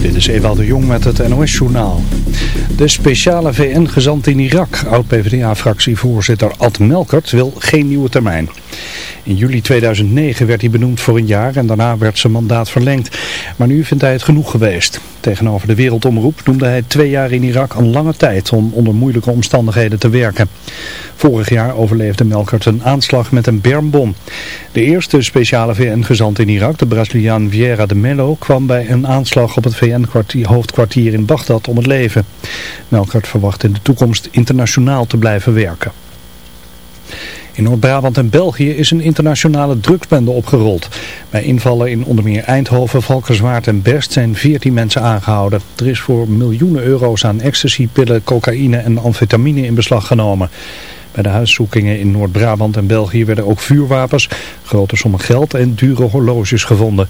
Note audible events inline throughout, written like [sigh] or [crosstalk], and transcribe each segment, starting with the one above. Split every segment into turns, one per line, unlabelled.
Dit is Ewald de Jong met het NOS-journaal. De speciale VN-gezant in Irak, oud-PVDA-fractievoorzitter Ad Melkert, wil geen nieuwe termijn. In juli 2009 werd hij benoemd voor een jaar en daarna werd zijn mandaat verlengd. Maar nu vindt hij het genoeg geweest. Tegenover de Wereldomroep noemde hij twee jaar in Irak een lange tijd om onder moeilijke omstandigheden te werken. Vorig jaar overleefde Melkert een aanslag met een bermbom. De eerste speciale VN-gezant in Irak, de Braziliaan Vieira de Mello, kwam bij een aanslag op het VN-hoofdkwartier in Bagdad om het leven. Melkert verwacht in de toekomst internationaal te blijven werken. In Noord-Brabant en België is een internationale drugsbende opgerold. Bij invallen in onder meer Eindhoven, Valkenswaard en Best zijn 14 mensen aangehouden. Er is voor miljoenen euro's aan ecstasypillen, cocaïne en amfetamine in beslag genomen. Bij de huiszoekingen in Noord-Brabant en België werden ook vuurwapens, grote sommen geld en dure horloges gevonden.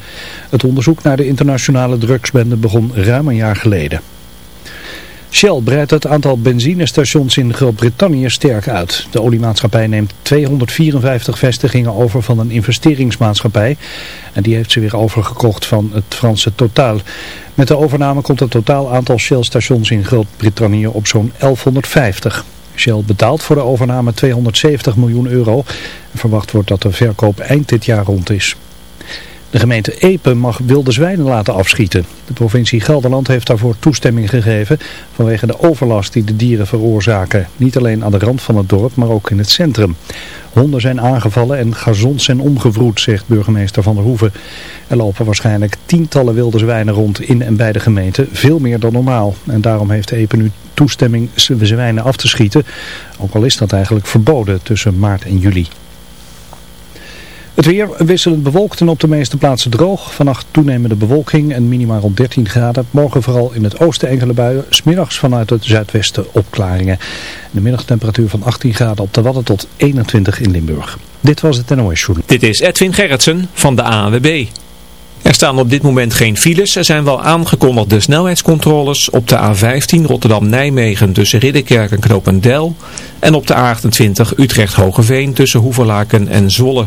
Het onderzoek naar de internationale drugsbende begon ruim een jaar geleden. Shell breidt het aantal benzinestations in Groot-Brittannië sterk uit. De oliemaatschappij neemt 254 vestigingen over van een investeringsmaatschappij. En die heeft ze weer overgekocht van het Franse Total. Met de overname komt het totaal aantal Shell-stations in Groot-Brittannië op zo'n 1150. Shell betaalt voor de overname 270 miljoen euro. En verwacht wordt dat de verkoop eind dit jaar rond is. De gemeente Epe mag wilde zwijnen laten afschieten. De provincie Gelderland heeft daarvoor toestemming gegeven vanwege de overlast die de dieren veroorzaken. Niet alleen aan de rand van het dorp, maar ook in het centrum. Honden zijn aangevallen en gazons zijn omgevroed, zegt burgemeester Van der Hoeven. Er lopen waarschijnlijk tientallen wilde zwijnen rond in en bij de gemeente, veel meer dan normaal. En daarom heeft Epe nu toestemming zwijnen af te schieten, ook al is dat eigenlijk verboden tussen maart en juli. Het weer wisselend bewolkt en op de meeste plaatsen droog. Vannacht toenemende bewolking en minimaal rond 13 graden. Morgen vooral in het oosten enkele buien. Smiddags vanuit het zuidwesten opklaringen. De middagtemperatuur van 18 graden op de Wadden tot 21 in Limburg. Dit was het NOS Journal.
Dit is Edwin Gerritsen van de ANWB. Er staan op dit moment geen files. Er zijn wel aangekondigde snelheidscontroles op de A15 Rotterdam-Nijmegen tussen Ridderkerk en Knopendel. En op de A28 Utrecht-Hogeveen tussen Hoeverlaken en Zwolle.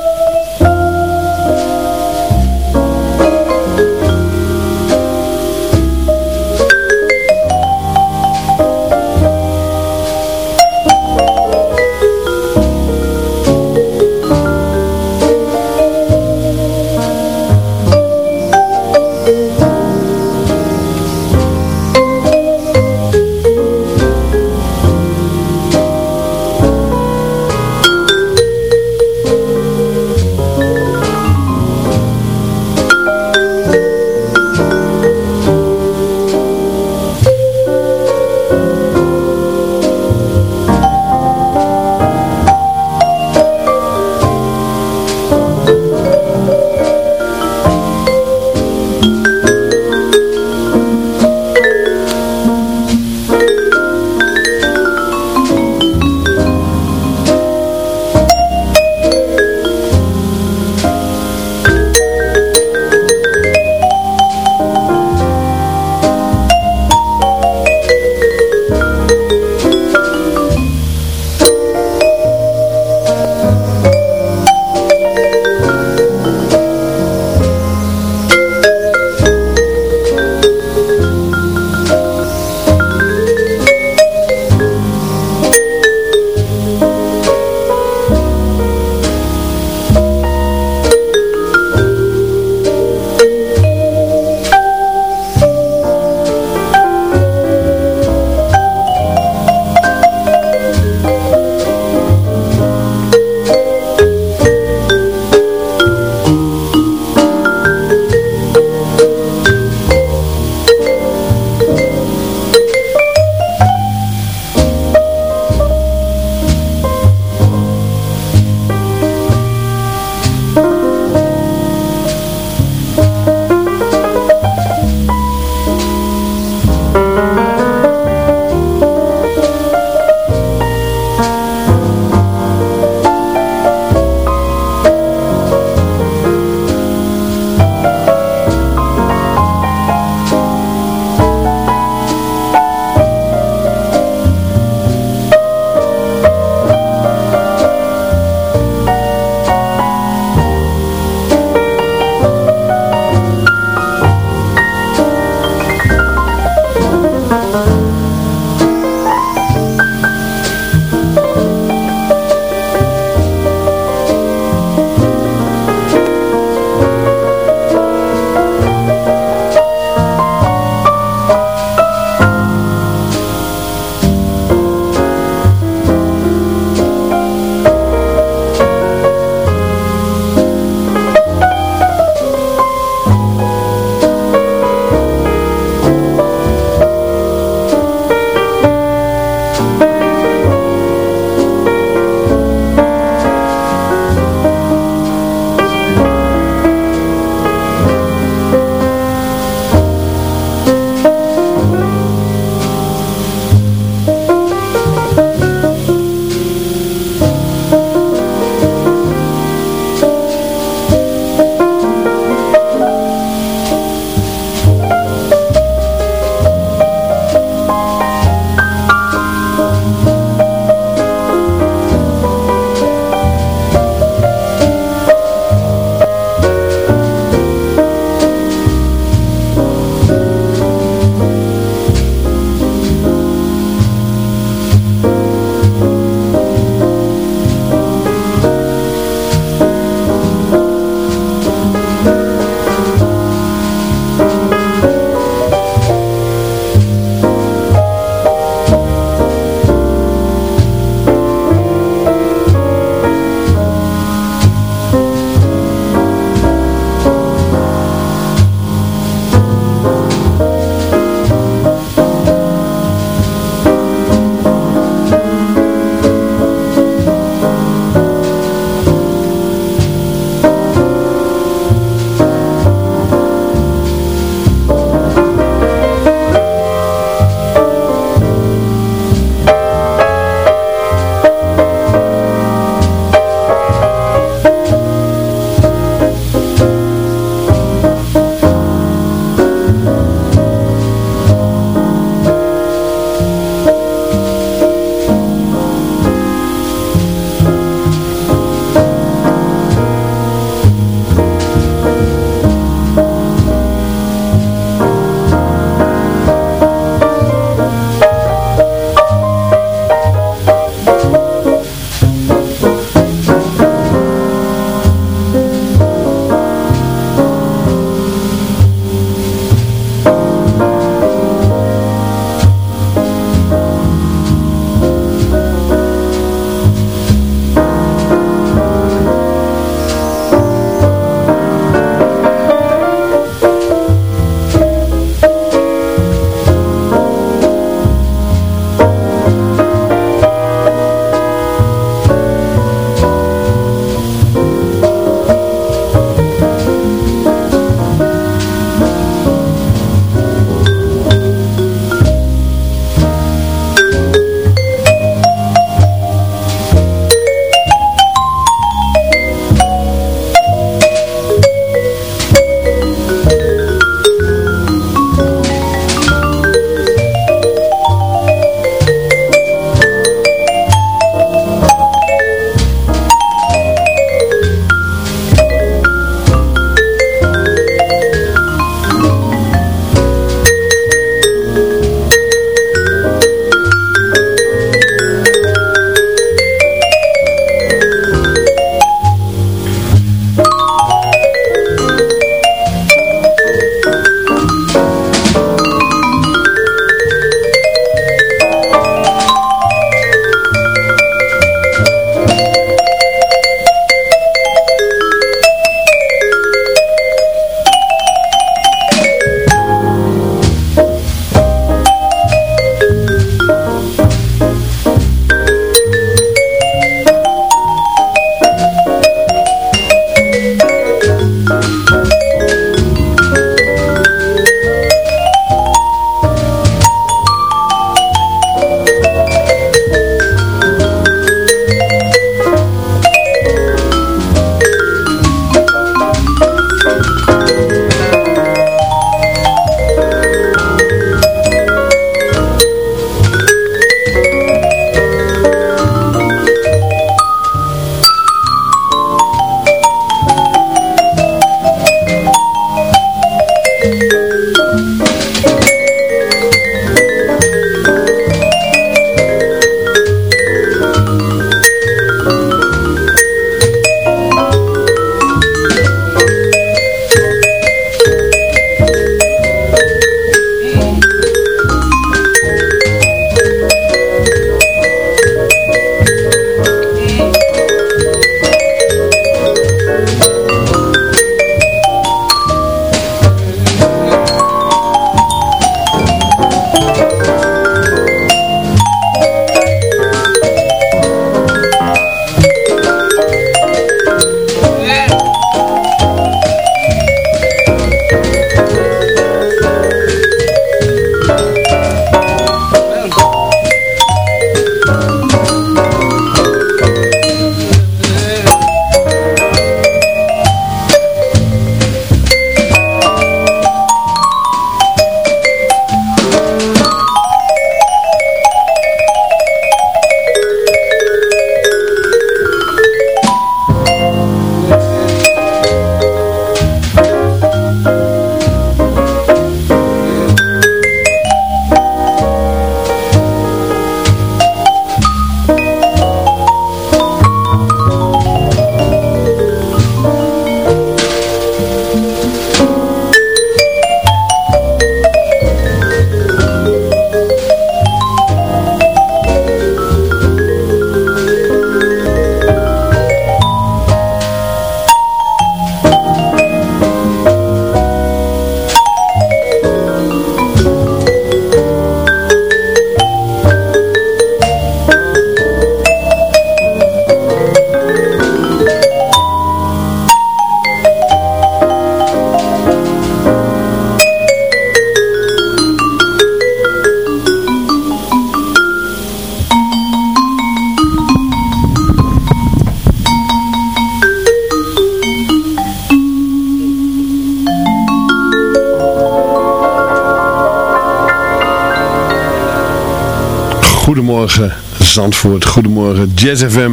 Goedemorgen Jazz FM.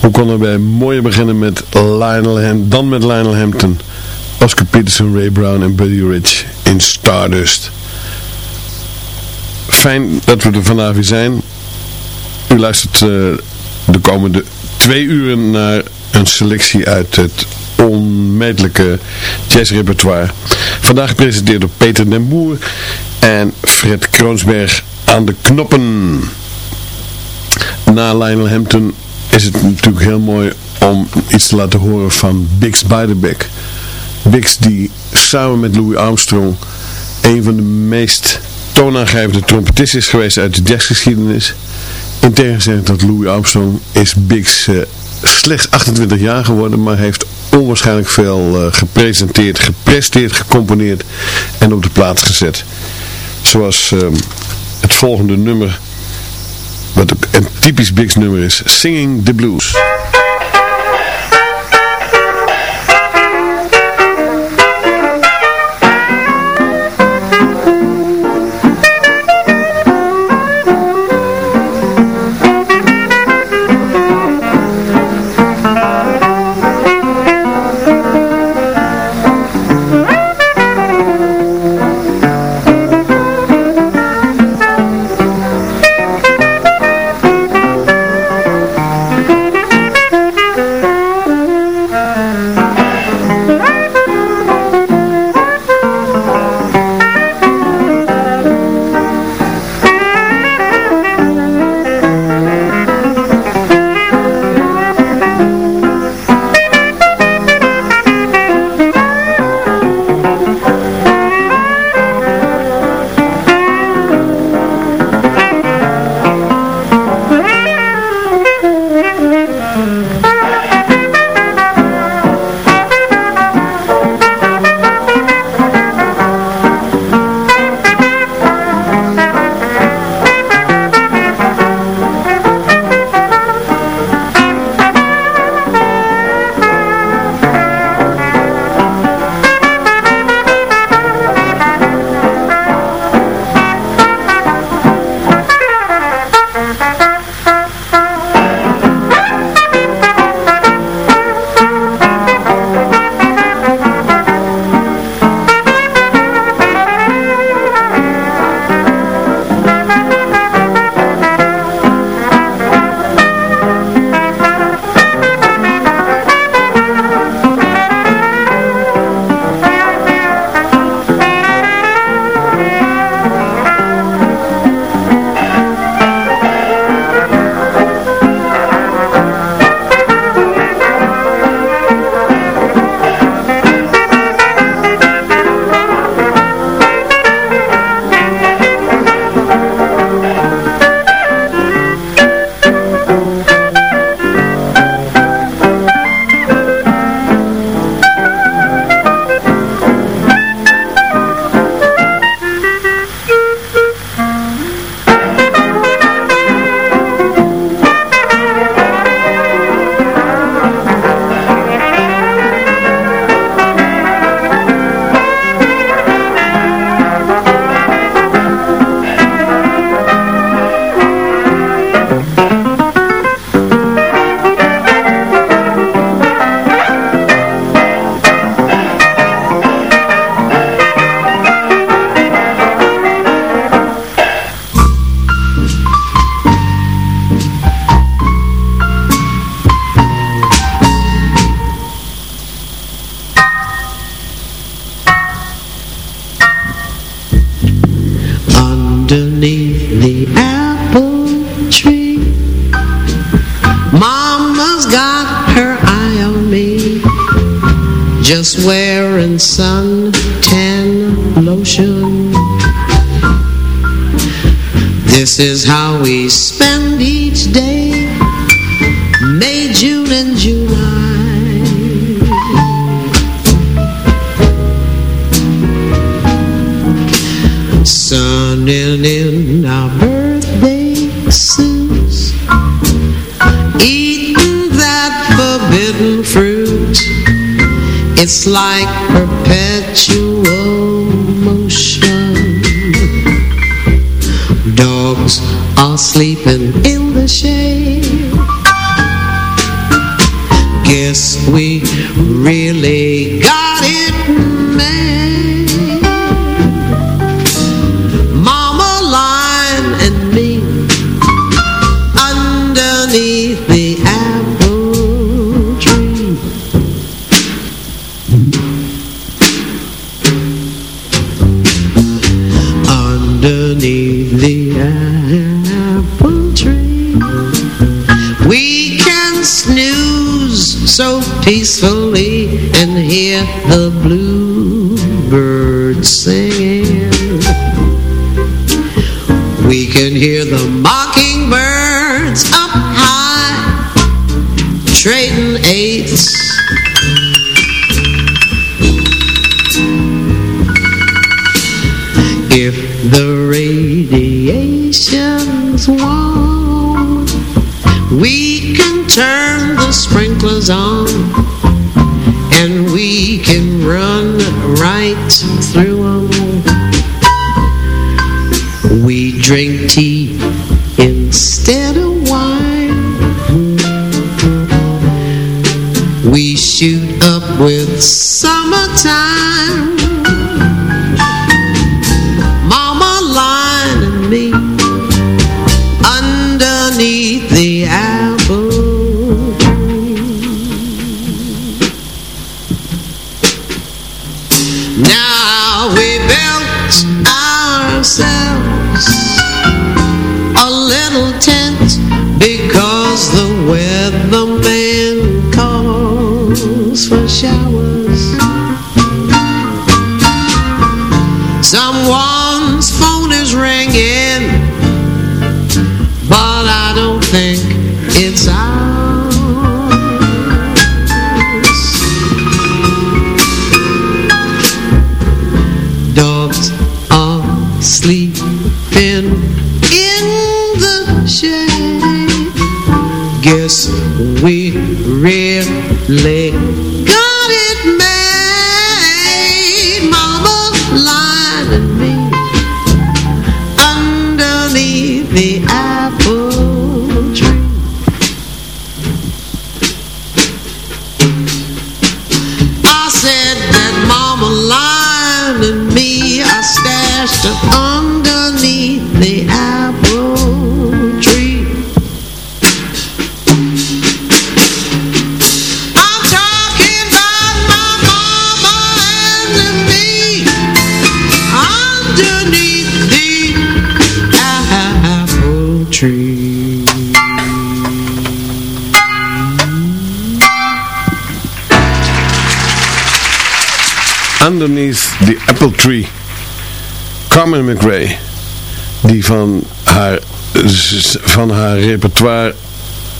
Hoe konden wij mooier beginnen met Lionel Ham, dan met Lionel Hampton, Oscar Peterson, Ray Brown en Buddy Rich in Stardust. Fijn dat we er vandaag weer zijn. U luistert uh, de komende twee uren naar een selectie uit het onmetelijke jazzrepertoire. Vandaag gepresenteerd door Peter den Boer en Fred Kroonsberg aan de knoppen. Na Lionel Hampton is het natuurlijk heel mooi om iets te laten horen van Bix Beiderbecke. Bix die samen met Louis Armstrong een van de meest toonaangevende trompetisten is geweest uit de jazzgeschiedenis. In tegenstelling tot Louis Armstrong is Bix uh, slechts 28 jaar geworden, maar heeft onwaarschijnlijk veel uh, gepresenteerd, gepresteerd, gecomponeerd en op de plaats gezet. Zoals uh, het volgende nummer, wat een typisch Biggs nummer is, Singing the Blues. underneath the apple tree.
Mama's got her eye on me Just wearing suntan lotion. This is how we spend each day. Sunning in our birthday suits Eating that forbidden fruit. It's like perpetual motion. Dogs are sleeping in the shade. Guess we really got the bluebirds singing We can hear the mockingbirds up high Trading eights. If the radiation's warm We can turn the sprinklers on through 'em. We drink tea instead of wine We shoot up with underneath the apple tree.
Carmen McRae. Die van haar, van haar repertoire...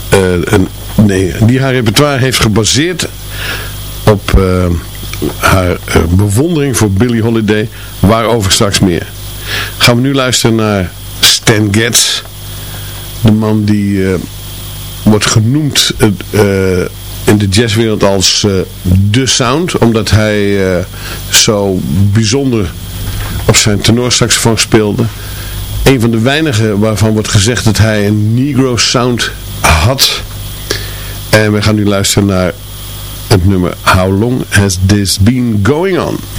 eh, nee, die haar repertoire heeft gebaseerd op eh, haar eh, bewondering voor Billie Holiday. Waarover straks meer. Gaan we nu luisteren naar Stan Getz. De man die eh, wordt genoemd eh, in de jazzwereld als eh, de sound. Omdat hij zo bijzonder op zijn tenorsaxofoon speelde. Een van de weinigen waarvan wordt gezegd dat hij een negro sound had. En we gaan nu luisteren naar het nummer How Long Has This Been Going On?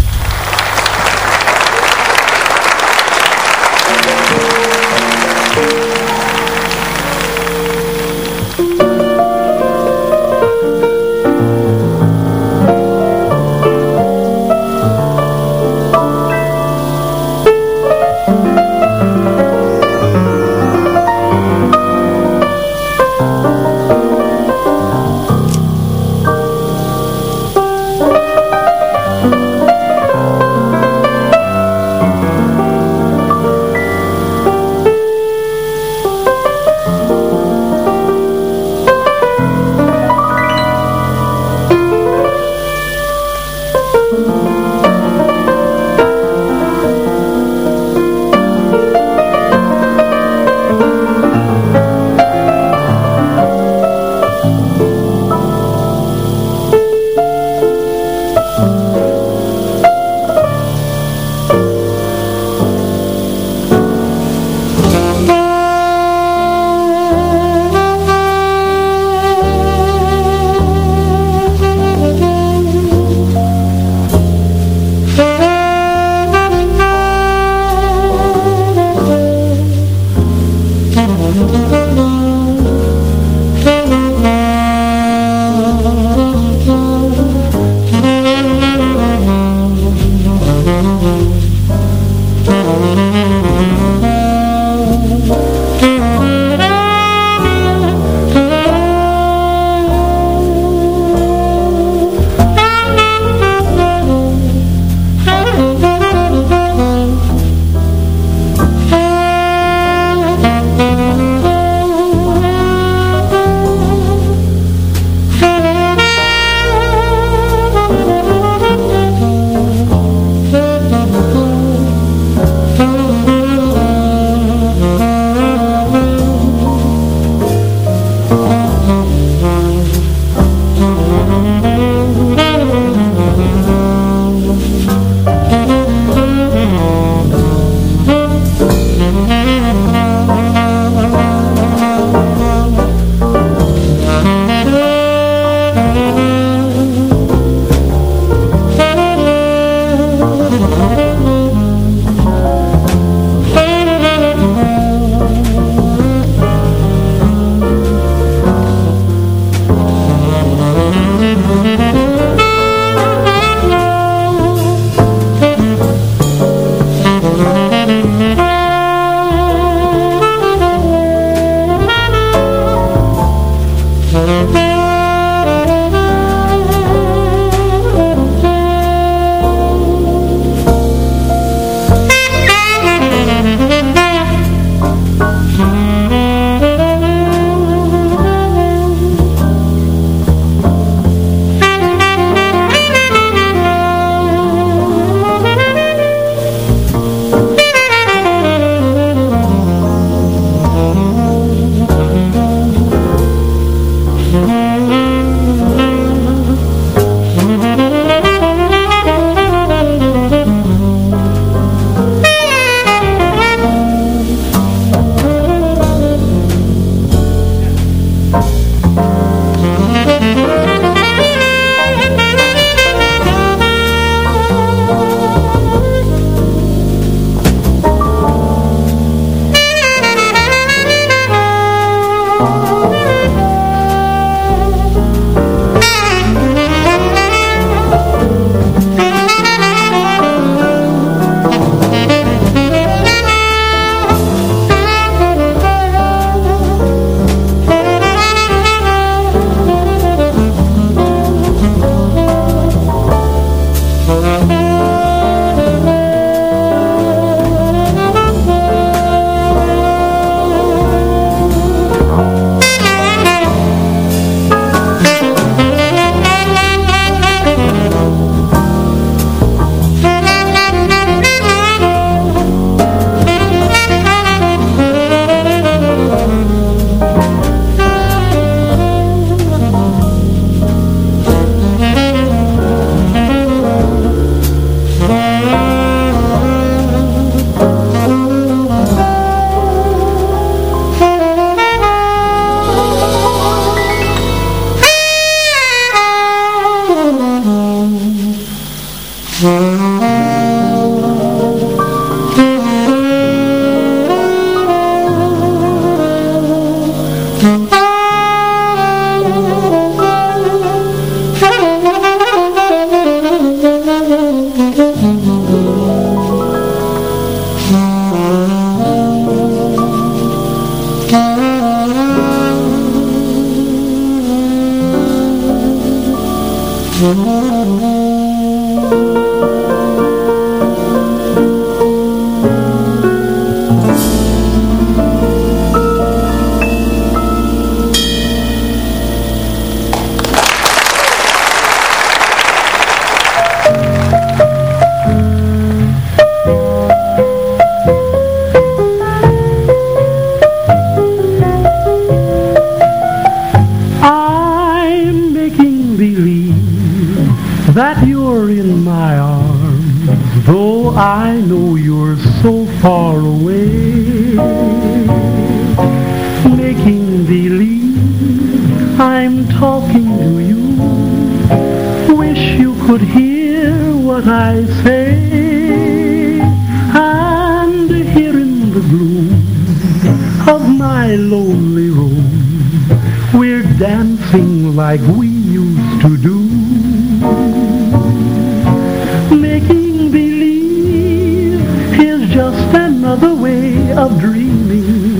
just another way of dreaming.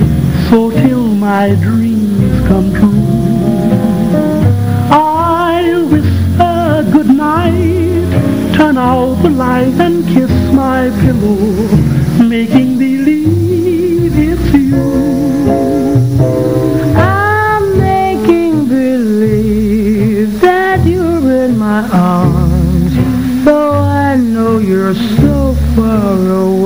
So till my dreams come true, I'll whisper goodnight, turn out the light and kiss my pillow, making believe it's you.
I'm making believe
that you're in my arms, though I know you're so far away.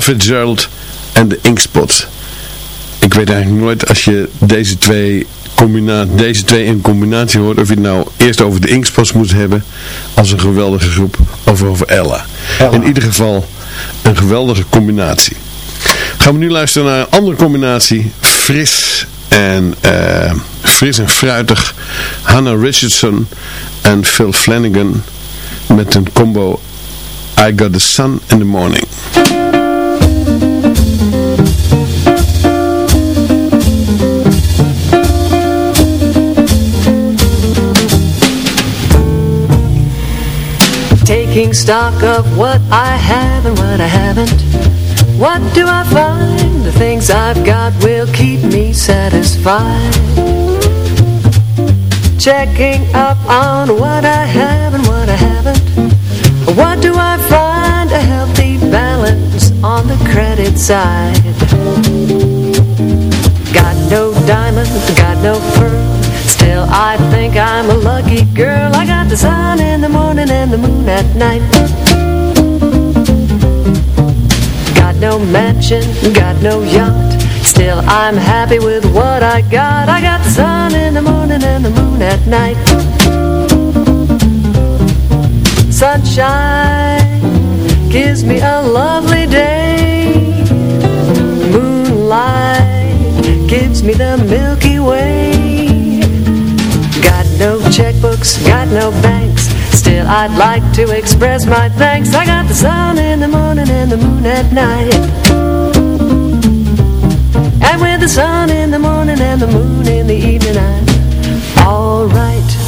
Ella Fitzgerald en de Inkspot. Ik weet eigenlijk nooit als je deze twee, deze twee in combinatie hoort of je het nou eerst over de Inkspots moet hebben als een geweldige groep of over Ella.
Ella.
In ieder geval een geweldige combinatie. Gaan we nu luisteren naar een andere combinatie. Fris en, eh, fris en fruitig. Hannah Richardson en Phil Flanagan met een combo I Got the Sun in the Morning.
Taking stock of what I have and what I haven't. What do I find? The things I've got will keep me satisfied. Checking up on what I have and what I haven't. What do I find? A healthy balance on the credit side. Got no diamond, got no pearl Still I think I'm a lucky girl. I got the sun in the morning and the moon at night. Got no mansion, got no yacht. Still I'm happy with what I got. I got the sun in the morning and the moon at night. Sunshine gives me a lovely day. Moonlight gives me the Milky Way no checkbooks, got no banks. Still I'd like to express my thanks. I got the sun in the morning and the moon at night. And with the sun in the morning and the moon in the evening I'm alright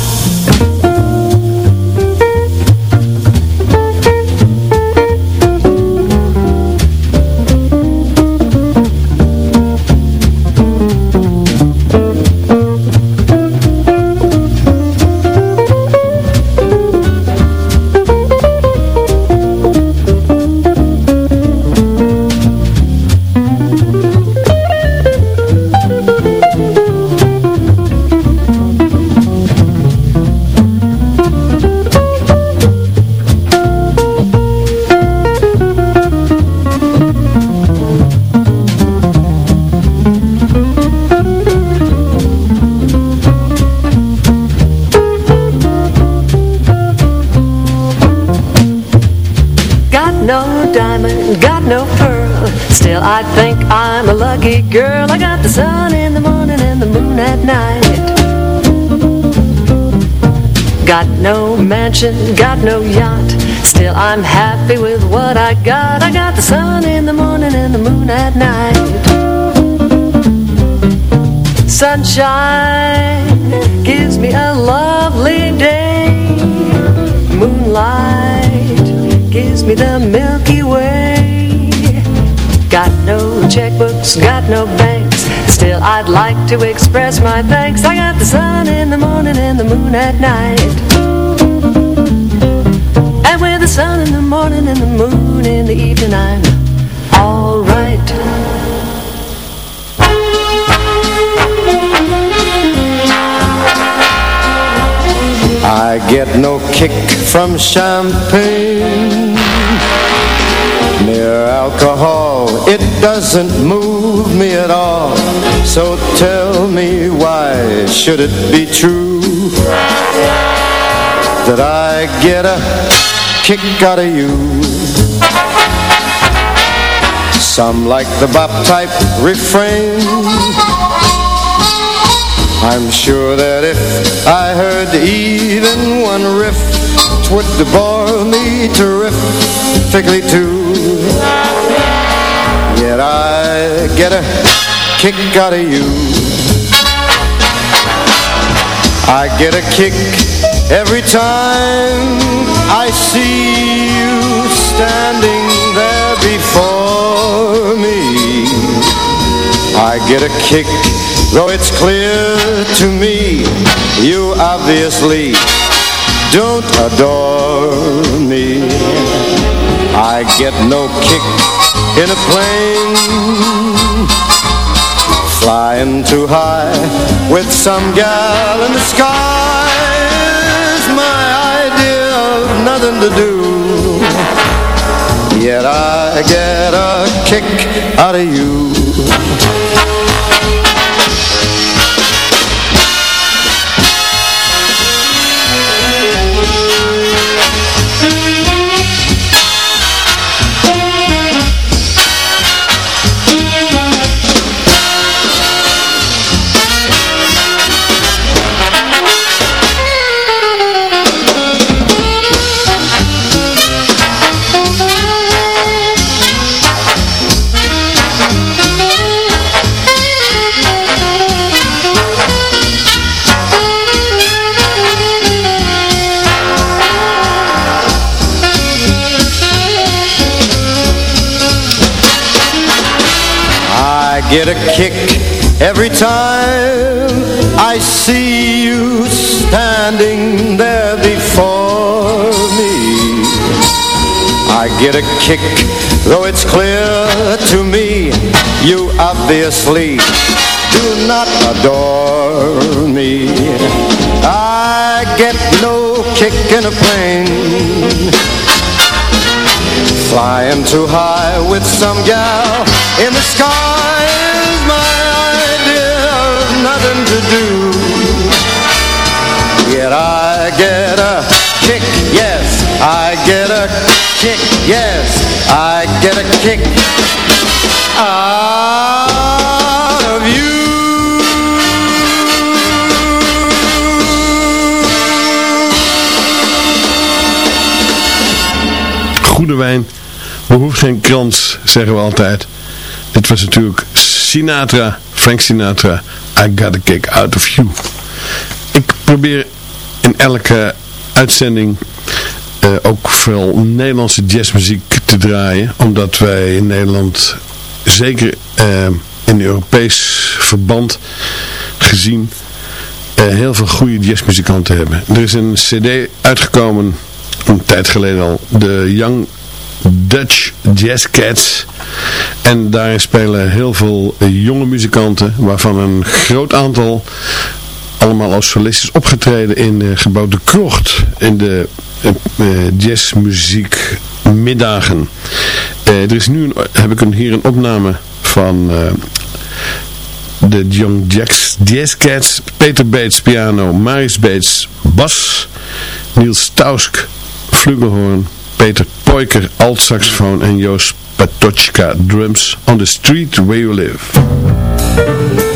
I think I'm a lucky girl. I got the sun in the morning and the moon at night. Got no mansion, got no yacht. Still I'm happy with what I got. I got the sun in the morning and the moon at night. Sunshine gives me a lovely day. Moonlight gives me the got no banks. Still I'd like to express my thanks. I got the sun in the morning and the moon at night. And with the sun in the morning and the moon in the evening I'm alright
I get no kick from champagne alcohol, it doesn't move me at all. So tell me why should it be true That I get a kick out of you? Some like the bop type refrain. I'm sure that if I heard even one riff Twould bore me terrifically too I get a kick out of you
I get a kick every time I see you standing there before me. I get a kick, though it's clear to me you obviously don't adore me. I get no kick in a plane Flying too high with some gal in the sky is my idea of nothing to do. Yet I get a kick out of you. Get a kick every time I see you standing there before me. I get a kick, though it's clear to me you obviously do not adore me. I get no kick in a plane Flying too high with some gal in the sky nothing to do. Yet I get a kick, yes. I get a kick, yes. I get a kick Out of you.
Goede wijn behoeft geen krans, zeggen we altijd. Dit was natuurlijk Sinatra, Frank Sinatra I Got a Kick Out of You. Ik probeer in elke uitzending uh, ook veel Nederlandse jazzmuziek te draaien. Omdat wij in Nederland, zeker uh, in Europees verband gezien, uh, heel veel goede jazzmuzikanten hebben. Er is een cd uitgekomen, een tijd geleden al, de Young Dutch Jazz Cats. En daarin spelen heel veel jonge muzikanten, waarvan een groot aantal allemaal als solistes opgetreden in uh, gebouw De Krocht in de uh, jazzmuziek middagen. er is nu, een, heb ik een, hier een opname van de Young Jacks Jazz Cats, Peter Bates piano, Maris Bates bas, Niels Tausk flugelhorn, Peter Poiker alt-saxofoon en Joost Patochka drums on the street where you live.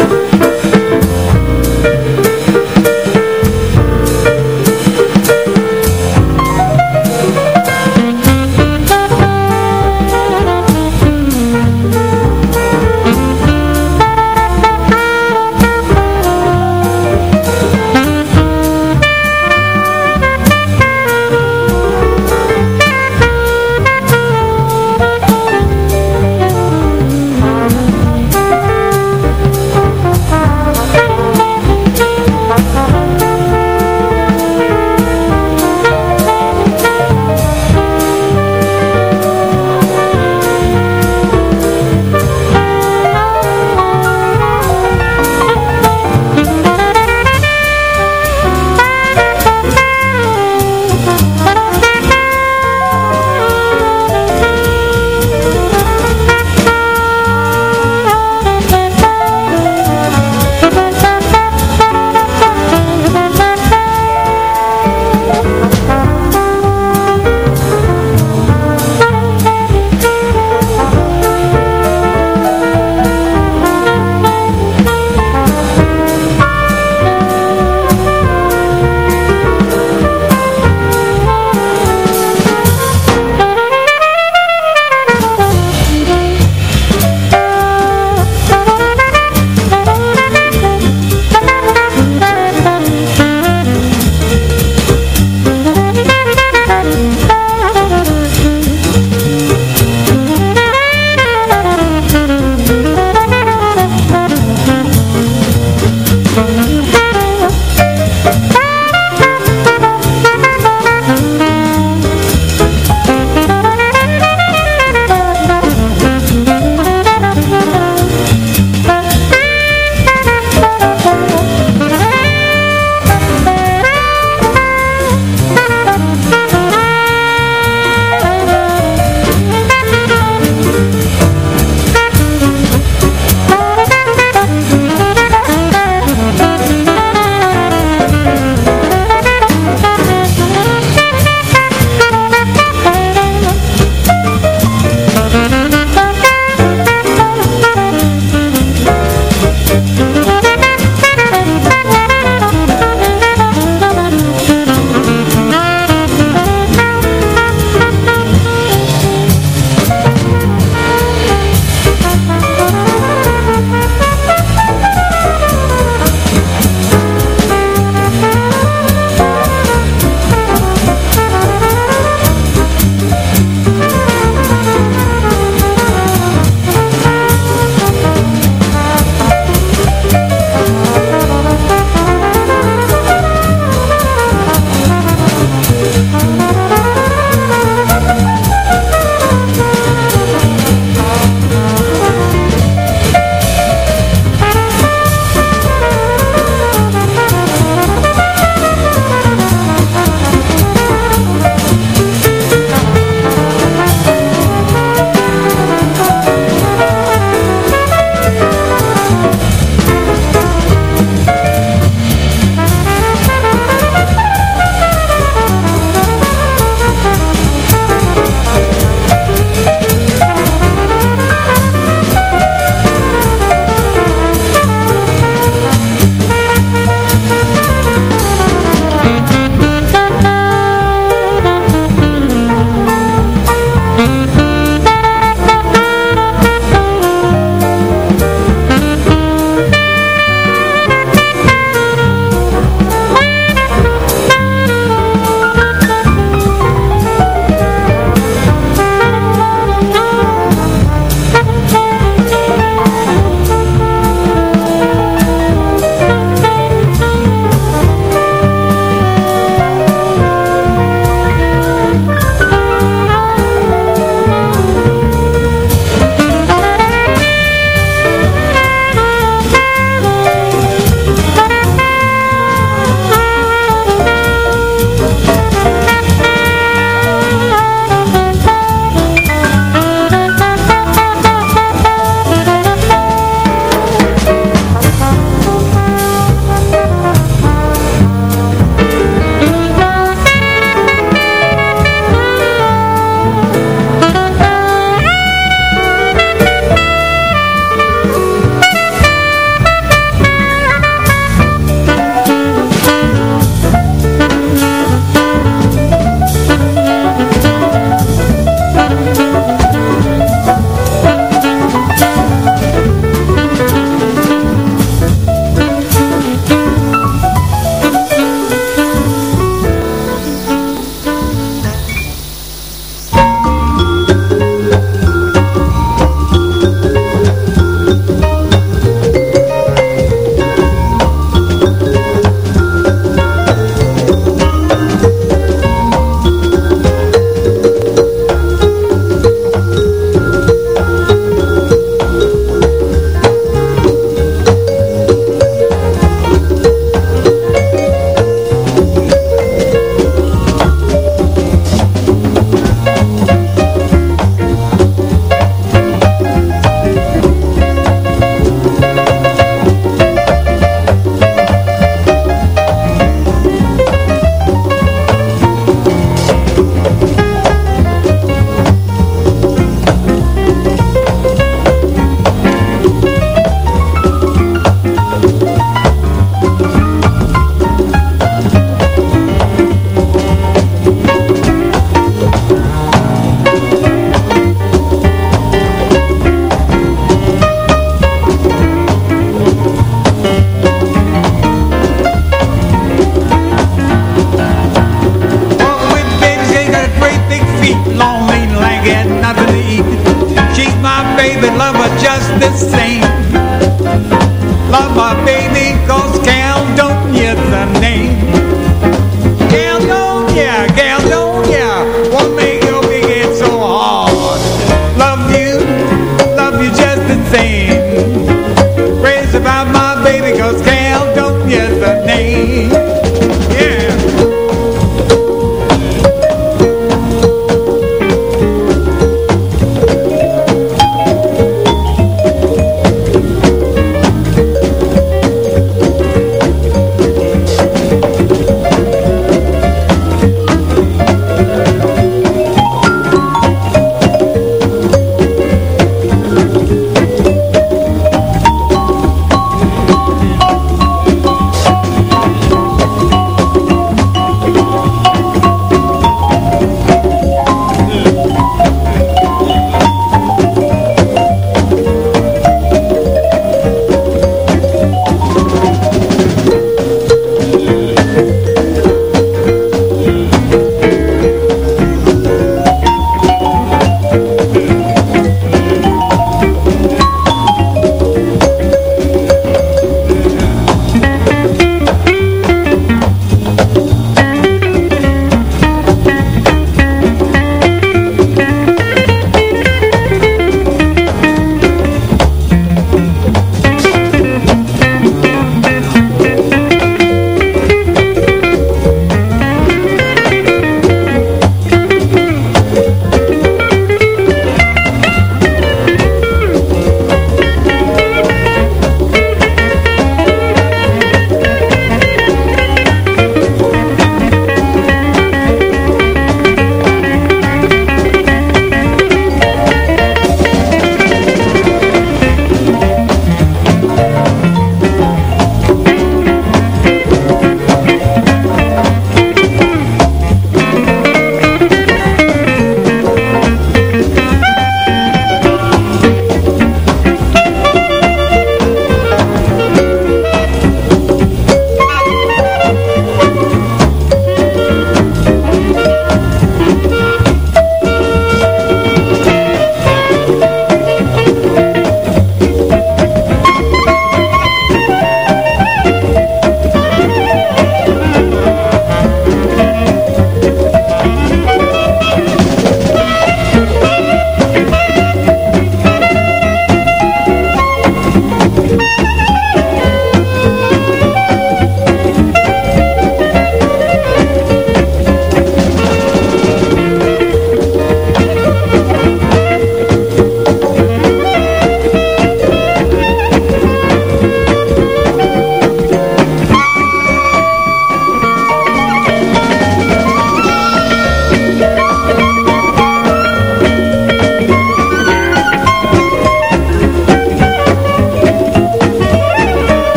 Just the same.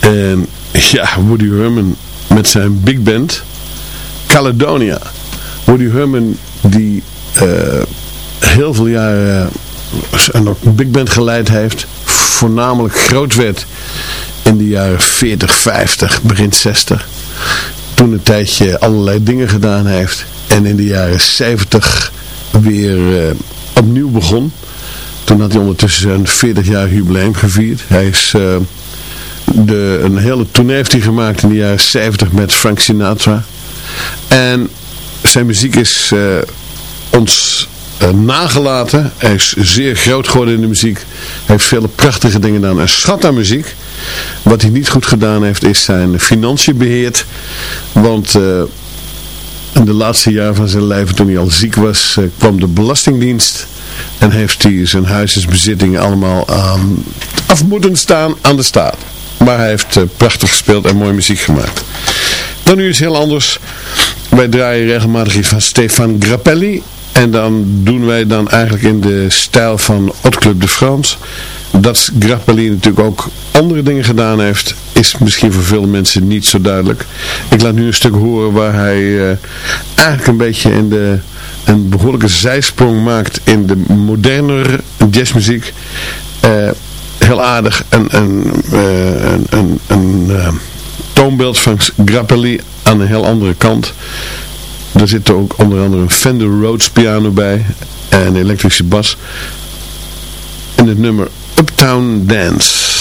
En [laughs] ja, Woody Herman met zijn big band Caledonia. Woody Herman die eh, heel veel jaren een big band geleid heeft. Voornamelijk groot werd in de jaren 40, 50, begin 60. Toen een tijdje allerlei dingen gedaan heeft. En in de jaren 70 weer uh, opnieuw begon. Toen had hij ondertussen zijn 40 jaar jubileum gevierd. Hij is... Uh, de, een hele tournee heeft hij gemaakt in de jaren 70 met Frank Sinatra. En zijn muziek is uh, ons uh, nagelaten. Hij is zeer groot geworden in de muziek. Hij heeft vele prachtige dingen gedaan. En schat aan muziek. Wat hij niet goed gedaan heeft is zijn financiën beheerd. Want in de laatste jaren van zijn leven toen hij al ziek was kwam de belastingdienst. En heeft hij zijn huisjesbezittingen allemaal af moeten staan aan de staat. Maar hij heeft uh, prachtig gespeeld en mooie muziek gemaakt. Dan nu is heel anders. Wij draaien regelmatig iets van Stefan Grappelli. En dan doen wij dan eigenlijk in de stijl van Hot Club de France. Dat Grappelli natuurlijk ook andere dingen gedaan heeft, is misschien voor veel mensen niet zo duidelijk. Ik laat nu een stuk horen waar hij uh, eigenlijk een beetje in de, een behoorlijke zijsprong maakt in de modernere jazzmuziek. Uh, heel aardig een, een, een, een, een toonbeeld van Grappelli aan een heel andere kant. Er zit ook onder andere een Fender Rhodes piano bij en een elektrische bas. En het nummer Uptown Dance.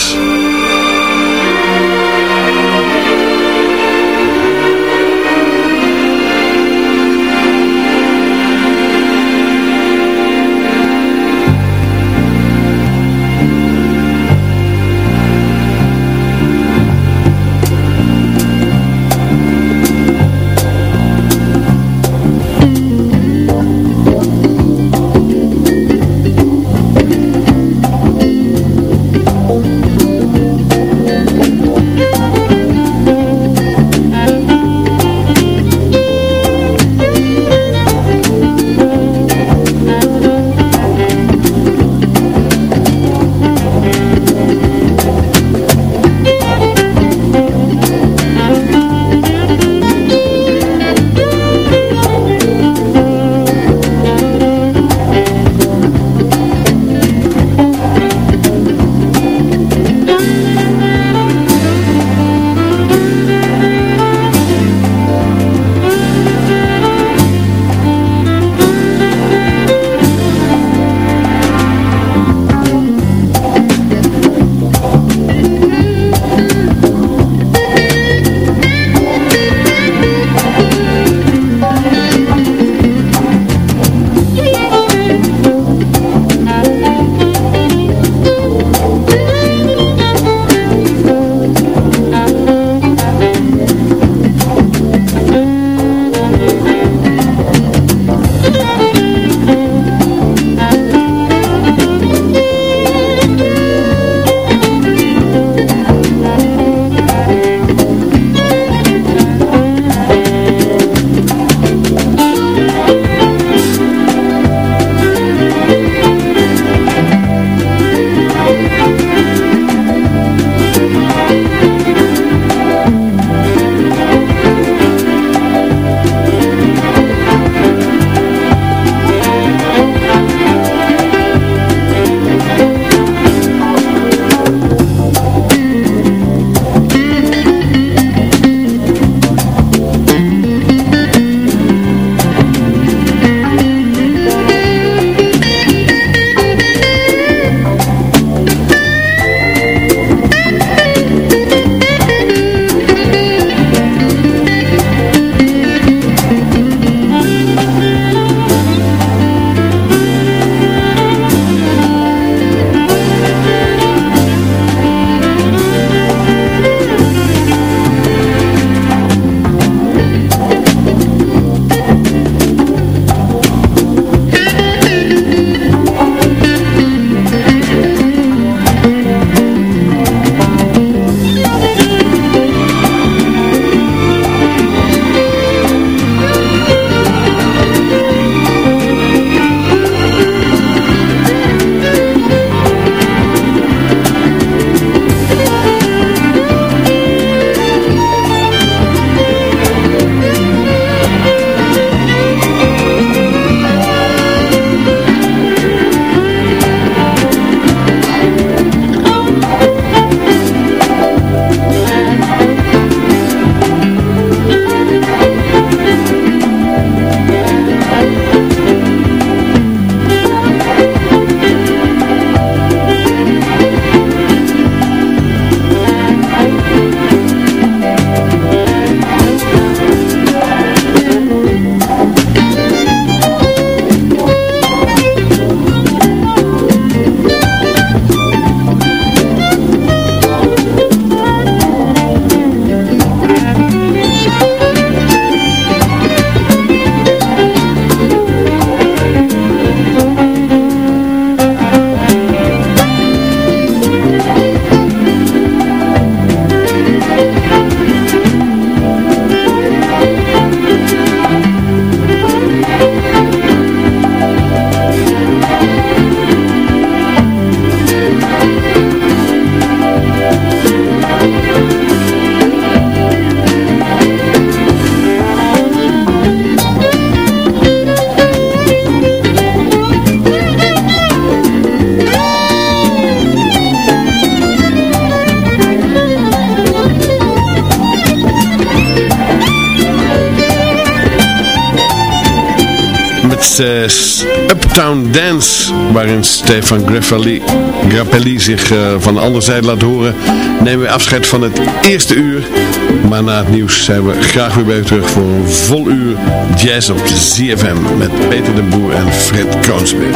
Uptown Dance, waarin Stefan Grappelli, zich uh, van de andere zijde laat horen, nemen we afscheid van het eerste uur. Maar na het nieuws zijn we graag weer bij u terug voor een vol uur jazz op ZFM met Peter de Boer en Fred Kroonsbeer.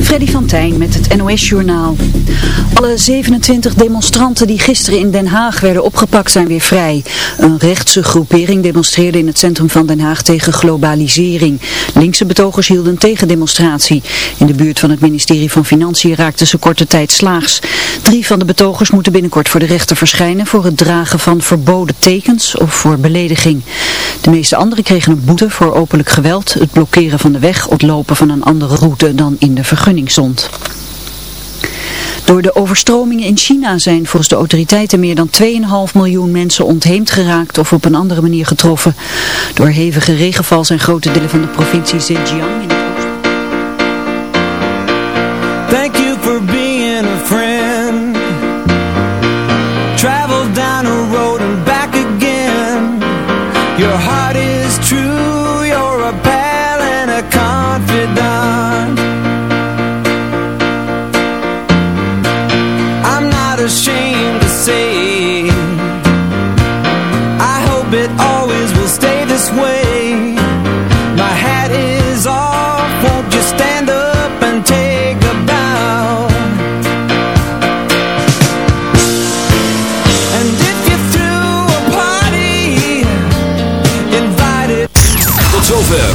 Freddy van Tijn met het NOS-journaal. Alle 27 demonstranten die gisteren in Den Haag werden opgepakt zijn weer vrij. Een rechtse groepering demonstreerde in het centrum van Den Haag tegen globalisering. Linkse betogers hielden een tegendemonstratie. In de buurt van het ministerie van Financiën raakten ze korte tijd slaags. Drie van de betogers moeten binnenkort voor de rechter verschijnen voor het dragen van verboden tekens of voor belediging. De meeste anderen kregen een boete voor openlijk geweld, het blokkeren van de weg, het lopen van een andere route dan in de vergunning Door de overstromingen in China zijn volgens de autoriteiten meer dan 2,5 miljoen mensen ontheemd geraakt of op een andere manier getroffen. Door hevige regenval zijn grote delen van de provincie Zhejiang